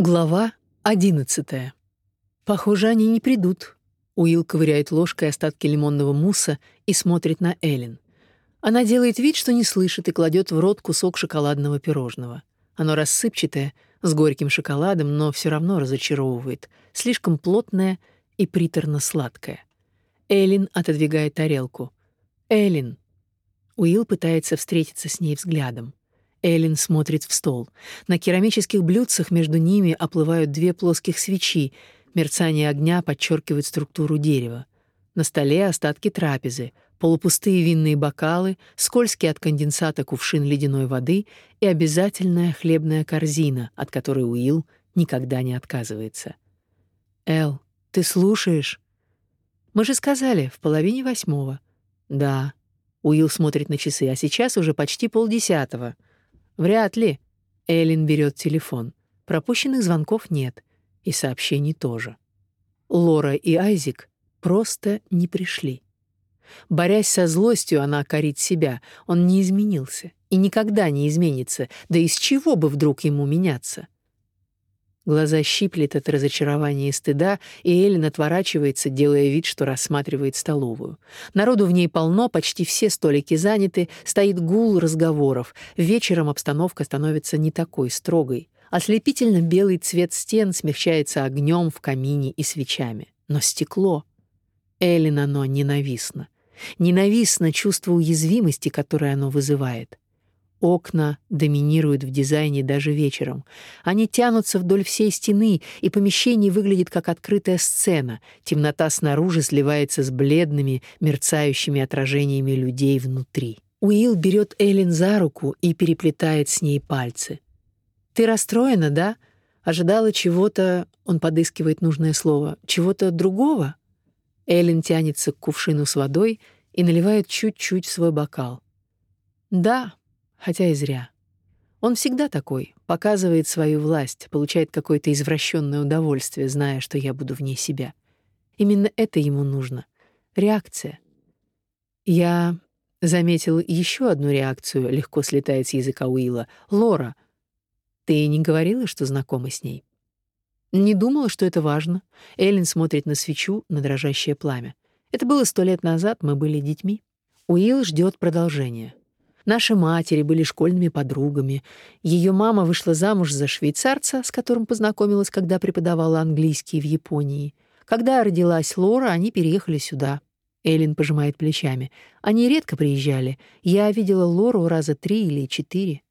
Глава одиннадцатая. Похоже, они не придут. Уилл ковыряет ложкой остатки лимонного мусса и смотрит на Эллен. Она делает вид, что не слышит, и кладет в рот кусок шоколадного пирожного. Оно рассыпчатое, с горьким шоколадом, но все равно разочаровывает. Слишком плотное и приторно-сладкое. Эллен отодвигает тарелку. Эллен. Уилл пытается встретиться с ней взглядом. Эллен смотрит в стол. На керамических блюдцах между ними оплывают две плоских свечи. Мерцание огня подчеркивает структуру дерева. На столе остатки трапезы, полупустые винные бокалы, скользкий от конденсата кувшин ледяной воды и обязательная хлебная корзина, от которой Уилл никогда не отказывается. «Эл, ты слушаешь?» «Мы же сказали, в половине восьмого». «Да». Уилл смотрит на часы, а сейчас уже почти полдесятого. Вряд ли. Эллен берет телефон. Пропущенных звонков нет, и сообщений тоже. Лора и Айзик просто не пришли. Борясь со злостью, она корит себя. Он не изменился и никогда не изменится. Да из чего бы вдруг ему меняться? Глаза щиплет от разочарования и стыда, и Эллен отворачивается, делая вид, что рассматривает столовую. Народу в ней полно, почти все столики заняты, стоит гул разговоров. Вечером обстановка становится не такой строгой. Ослепительно белый цвет стен смягчается огнем в камине и свечами. Но стекло... Эллен оно ненавистно. Ненавистно чувство уязвимости, которое оно вызывает. Окна доминируют в дизайне даже вечером. Они тянутся вдоль всей стены, и помещение выглядит как открытая сцена. Темнота снаружи сливается с бледными, мерцающими отражениями людей внутри. Уилл берет Эллен за руку и переплетает с ней пальцы. «Ты расстроена, да? Ожидала чего-то...» Он подыскивает нужное слово. «Чего-то другого?» Эллен тянется к кувшину с водой и наливает чуть-чуть в свой бокал. «Да», хотя и зря. Он всегда такой, показывает свою власть, получает какое-то извращенное удовольствие, зная, что я буду вне себя. Именно это ему нужно. Реакция. Я заметил еще одну реакцию, легко слетает с языка Уилла. Лора, ты не говорила, что знакома с ней? Не думала, что это важно. Эллен смотрит на свечу, на дрожащее пламя. Это было сто лет назад, мы были детьми. Уилл ждет продолжения. Наши матери были школьными подругами. Ее мама вышла замуж за швейцарца, с которым познакомилась, когда преподавала английский в Японии. Когда родилась Лора, они переехали сюда. Эллен пожимает плечами. Они редко приезжали. Я видела Лору раза три или четыре.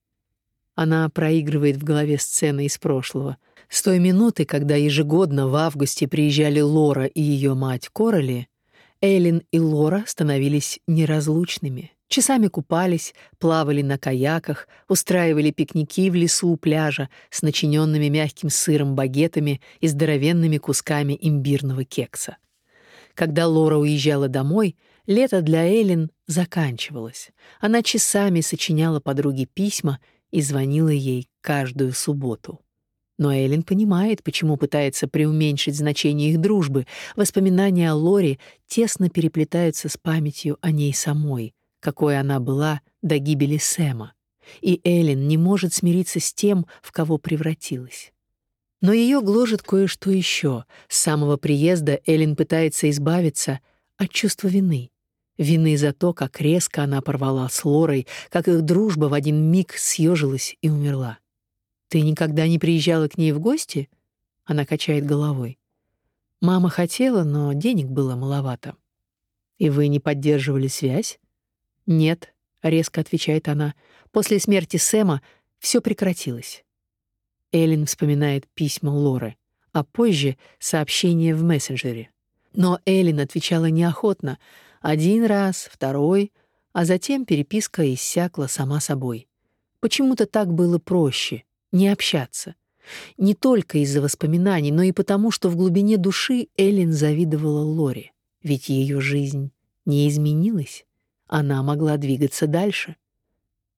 Она проигрывает в голове сцены из прошлого. С той минуты, когда ежегодно в августе приезжали Лора и ее мать Короли, Эллен и Лора становились неразлучными. Часами купались, плавали на каяках, устраивали пикники в лесу у пляжа с начиненными мягким сыром багетами и здоровенными кусками имбирного кекса. Когда Лора уезжала домой, лето для Эллен заканчивалось. Она часами сочиняла подруге письма и звонила ей каждую субботу. Но Эллен понимает, почему пытается преуменьшить значение их дружбы. Воспоминания о Лоре тесно переплетаются с памятью о ней самой, какой она была до гибели Сэма, и Эллен не может смириться с тем, в кого превратилась. Но ее гложет кое-что еще. С самого приезда Эллен пытается избавиться от чувства вины. Вины за то, как резко она порвала с Лорой, как их дружба в один миг съежилась и умерла. «Ты никогда не приезжала к ней в гости?» Она качает головой. «Мама хотела, но денег было маловато». «И вы не поддерживали связь?» «Нет», — резко отвечает она, — «после смерти Сэма все прекратилось». Эллен вспоминает письма Лоры, а позже — сообщение в мессенджере. Но Эллен отвечала неохотно. Один раз, второй, а затем переписка иссякла сама собой. Почему-то так было проще — не общаться. Не только из-за воспоминаний, но и потому, что в глубине души Эллен завидовала Лоре, ведь ее жизнь не изменилась она могла двигаться дальше.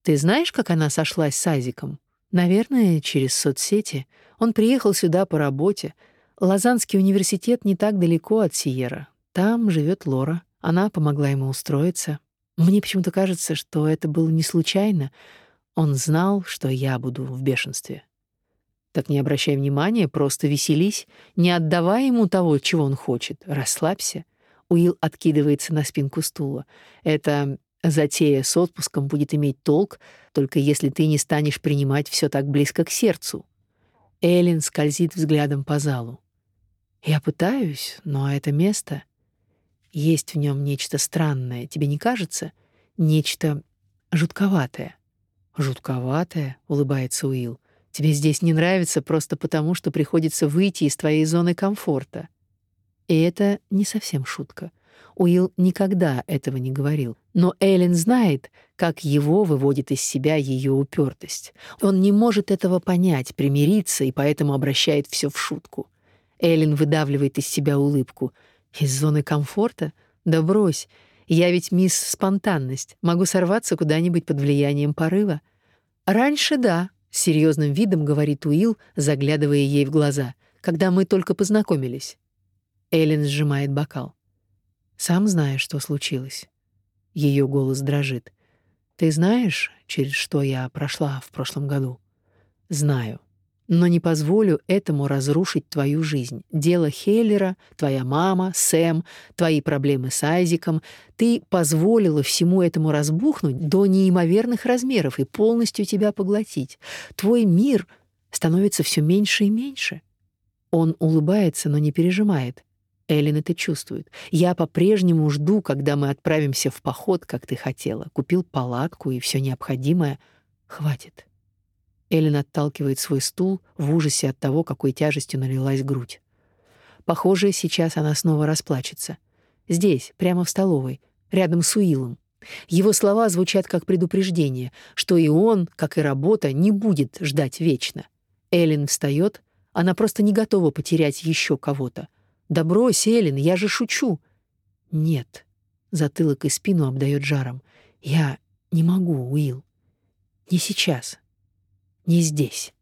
Ты знаешь, как она сошлась с Азиком? Наверное, через соцсети. Он приехал сюда по работе. Лозаннский университет не так далеко от Сиера. Там живет Лора. Она помогла ему устроиться. Мне почему-то кажется, что это было не случайно. Он знал, что я буду в бешенстве. Так не обращай внимания, просто веселись, не отдавай ему того, чего он хочет. Расслабься. Уилл откидывается на спинку стула. Это затея с отпуском будет иметь толк, только если ты не станешь принимать все так близко к сердцу. Эллен скользит взглядом по залу. Я пытаюсь, но это место есть в нем нечто странное, тебе не кажется? Нечто жутковатое. Жутковатое, улыбается Уилл. Тебе здесь не нравится просто потому, что приходится выйти из твоей зоны комфорта. И это не совсем шутка. Уилл никогда этого не говорил. Но Эллен знает, как его выводит из себя ее упертость. Он не может этого понять, примириться, и поэтому обращает все в шутку. Эллен выдавливает из себя улыбку. Из зоны комфорта? Да брось. Я ведь мисс Спонтанность. Могу сорваться куда-нибудь под влиянием порыва. Раньше да, серьезным видом говорит Уилл, заглядывая ей в глаза, когда мы только познакомились. Эллен сжимает бокал. Сам знаешь, что случилось. Ее голос дрожит. Ты знаешь, через что я прошла в прошлом году? Знаю но не позволю этому разрушить твою жизнь. Дело Хеллера, твоя мама, Сэм, твои проблемы с Айзиком. Ты позволила всему этому разбухнуть до неимоверных размеров и полностью тебя поглотить. Твой мир становится все меньше и меньше. Он улыбается, но не пережимает. Эллен это чувствует. Я по-прежнему жду, когда мы отправимся в поход, как ты хотела. Купил палатку и все необходимое. Хватит. Эллен отталкивает свой стул в ужасе от того, какой тяжестью налилась грудь. Похоже, сейчас она снова расплачется. Здесь, прямо в столовой, рядом с Уиллом. Его слова звучат как предупреждение, что и он, как и работа, не будет ждать вечно. Эллен встает, она просто не готова потерять еще кого-то. «Да Эллен, я же шучу!» «Нет». Затылок и спину обдает жаром. «Я не могу, Уилл. Не сейчас не здесь.